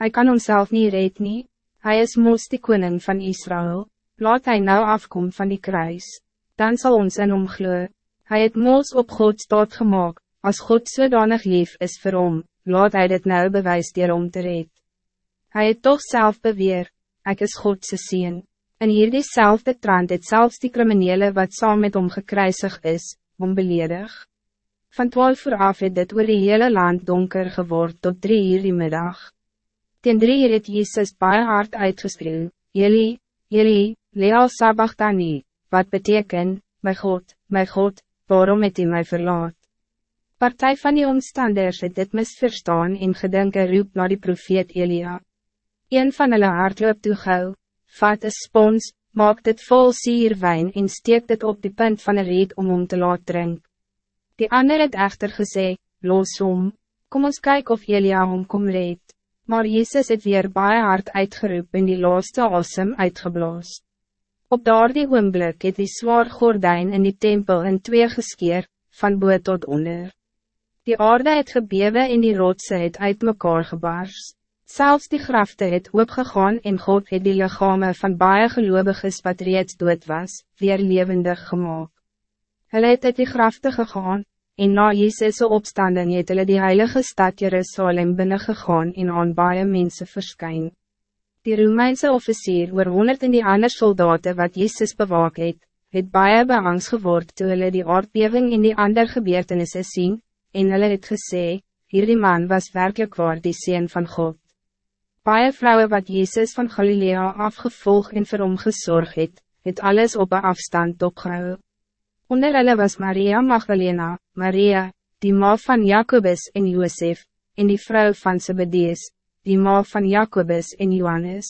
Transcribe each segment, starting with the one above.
Hij kan homself niet red nie, hy is mos die koning van Israël, laat hij nou afkom van die kruis, dan zal ons in hom glo. Hy het mos op God staat gemaakt, als God zodanig lief is vir hom, laat hij dit nou bewijs dier om te red. Hij het toch zelf beweer, ik is Godse zien. En hier diezelfde trant het zelfs die criminele wat saam met hom gekruisig is, om beledig. Van twaalf uur af het dit oor die hele land donker geword tot drie uur die middag. Ten drie uur het Jezus baie hard uitgeskreeuw, Jeli, Jeli, lea sabachthani, wat beteken, my God, my God, waarom het u mij verlaat? Partij van die omstanders het dit misverstaan en gedenke roep naar die profeet Elia. Een van hulle hardloop toe gauw, vat een spons, maak dit vol sierwijn en steek dit op die punt van een reed om om te laat drink. Die ander het echter gesê, los om, kom ons kyk of Elia om kom reed. Maar Jezus het weer baie hard uitgeroep en die laaste asem uitgeblaas. Op daardie oomblik het die zwaar gordijn in die tempel in twee geskeer, van boot tot onder. Die aarde het gebewe en die rotse het uit mekaar gebars. Zelfs die grafte het opgegaan en God het die lichame van baie geloviges wat reeds dood was, weer levendig gemaakt. Hulle het uit die grafte gegaan, en na Jezus' opstanding het hulle die heilige stad Jerusalem binnengegaan en aan baie mense verskyn. Die Romeinse officier oor honderd en die ander soldaten wat Jezus bewaak het, het baie behangs geword toe hulle die aardbeving en die ander gebeurtenissen sien, en hulle het gesê, hierdie man was werkelijk waar die Seen van God. Paie vrouwen wat Jezus van Galilea afgevolg en vir hom gezorg het, het alles op een afstand opgehou. Onder hulle was Maria Magdalena, Maria, die ma van Jacobus en Josef, en die vrouw van Zebedees, die ma van Jacobus en Johannes.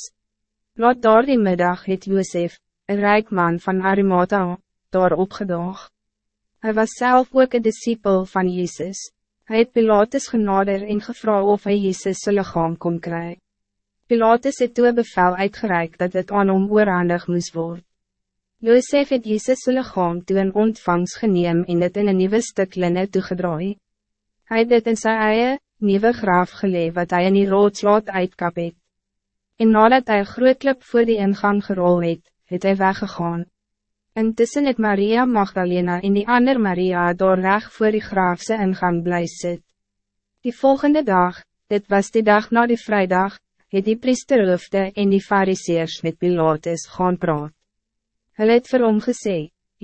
Laat daar die middag het Josef, een rijk man van Arimata, daar opgedaag. Hij was zelf ook een discipel van Jezus. Hij het Pilatus genader en gevra of hij Jezus zijn lichaam kon krijgen. Pilatus het toe bevel uitgereikt dat het aan hom oorhandig moest worden. Josef het Jezus zijn lichaam toe een ontvangst geneem en het in een nieuwe stuk linne toegedraai. Hij het dit in sy eie, nieuwe graaf geleef wat hij in die roodslaat uitkap het. En nadat hij een groot klip voor die ingang gerol het, het hy weggegaan. Intussen het Maria Magdalena en die ander Maria door reg voor die graafse ingang bly sit. Die volgende dag, dit was die dag na die vrijdag, het die priesterhoofde en die fariseers met Pilatus gaan praat. Hulle het vir hom gesê,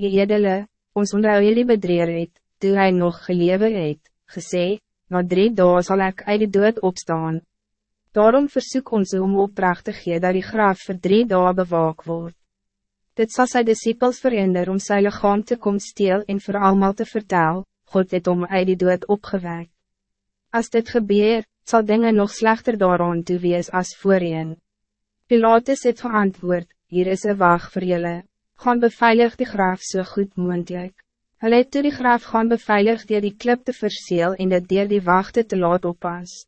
die edele, ons onthou jullie bedreer het, toe hy nog gelewe het, gesê, na drie dagen zal ik uit die dood opstaan. Daarom verzoek ons om opdracht te gee dat die graaf voor drie dagen bewaak wordt. Dit zal zijn disciples verhinder om zijn lichaam te komen steel en voor allemaal te vertellen, God het om uit die dood opgewekt. Als dit gebeurt, zal dingen nog slechter daaraan toe wees als voorheen. Pilatus het geantwoord, hier is een wacht voor jullie. Gaan beveilig die graaf so goed mogelijk. Hij het toe die graaf gaan beveilig die die klip te verseel en dat die die wachten te laat oppas.